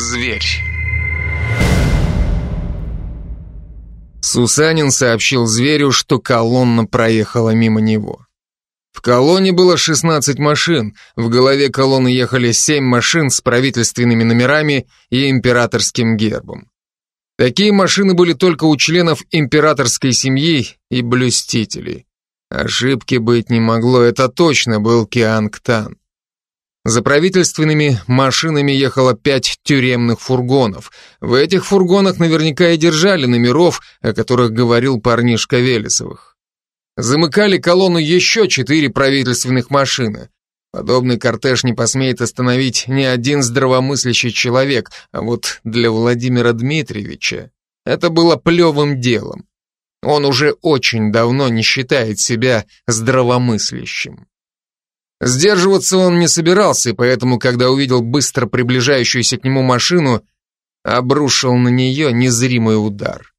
Зверь. Сусанин сообщил зверю, что колонна проехала мимо него. В колонне было 16 машин, в голове колонны ехали 7 машин с правительственными номерами и императорским гербом. Такие машины были только у членов императорской семьи и блюстителей. Ошибки быть не могло, это точно был Киангтан. За правительственными машинами ехало пять тюремных фургонов. В этих фургонах наверняка и держали номеров, о которых говорил парнишка Велесовых. Замыкали колонну еще четыре правительственных машины. Подобный кортеж не посмеет остановить ни один здравомыслящий человек, а вот для Владимира Дмитриевича это было плевым делом. Он уже очень давно не считает себя здравомыслящим. Сдерживаться он не собирался, и поэтому, когда увидел быстро приближающуюся к нему машину, обрушил на нее незримый удар.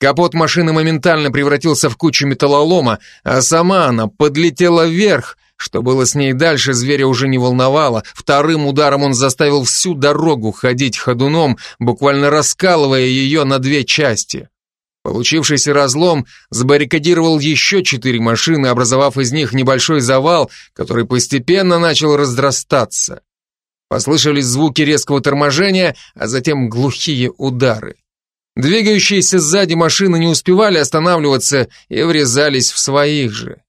Капот машины моментально превратился в кучу металлолома, а сама она подлетела вверх. Что было с ней дальше, зверя уже не волновало. Вторым ударом он заставил всю дорогу ходить ходуном, буквально раскалывая ее на две части. Получившийся разлом забаррикадировал еще четыре машины, образовав из них небольшой завал, который постепенно начал разрастаться. Послышались звуки резкого торможения, а затем глухие удары. Двигающиеся сзади машины не успевали останавливаться и врезались в своих же.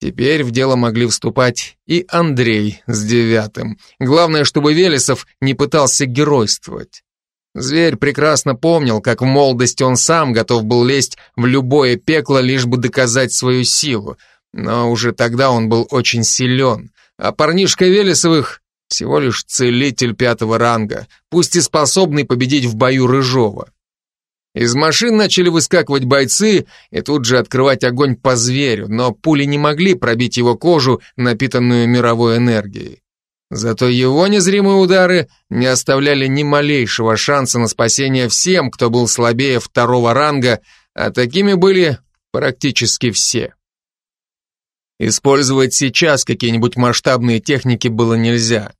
Теперь в дело могли вступать и Андрей с девятым. Главное, чтобы Велесов не пытался геройствовать. Зверь прекрасно помнил, как в молодости он сам готов был лезть в любое пекло, лишь бы доказать свою силу. Но уже тогда он был очень силен. А парнишка Велесовых всего лишь целитель пятого ранга, пусть и способный победить в бою Рыжова. Из машин начали выскакивать бойцы и тут же открывать огонь по зверю, но пули не могли пробить его кожу, напитанную мировой энергией. Зато его незримые удары не оставляли ни малейшего шанса на спасение всем, кто был слабее второго ранга, а такими были практически все. Использовать сейчас какие-нибудь масштабные техники было нельзя.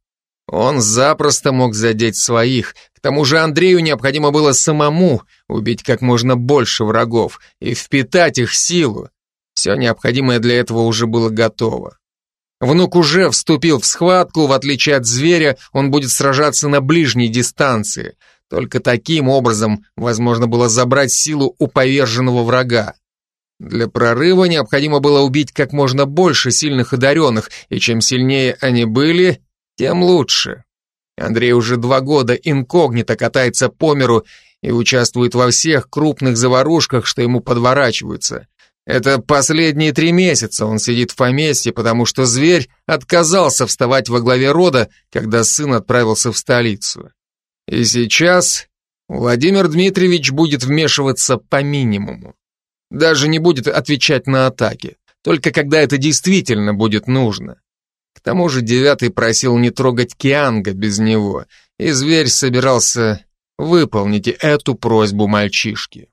Он запросто мог задеть своих. К тому же Андрею необходимо было самому убить как можно больше врагов и впитать их силу. Все необходимое для этого уже было готово. Внук уже вступил в схватку, в отличие от зверя, он будет сражаться на ближней дистанции. Только таким образом возможно было забрать силу у поверженного врага. Для прорыва необходимо было убить как можно больше сильных одаренных, и чем сильнее они были, тем лучше. Андрей уже два года инкогнито катается по миру и участвует во всех крупных заварушках, что ему подворачиваются. Это последние три месяца он сидит в поместье, потому что зверь отказался вставать во главе рода, когда сын отправился в столицу. И сейчас Владимир Дмитриевич будет вмешиваться по минимуму. Даже не будет отвечать на атаки, только когда это действительно будет нужно. К тому же девятый просил не трогать Кианга без него, и зверь собирался выполнить эту просьбу мальчишки.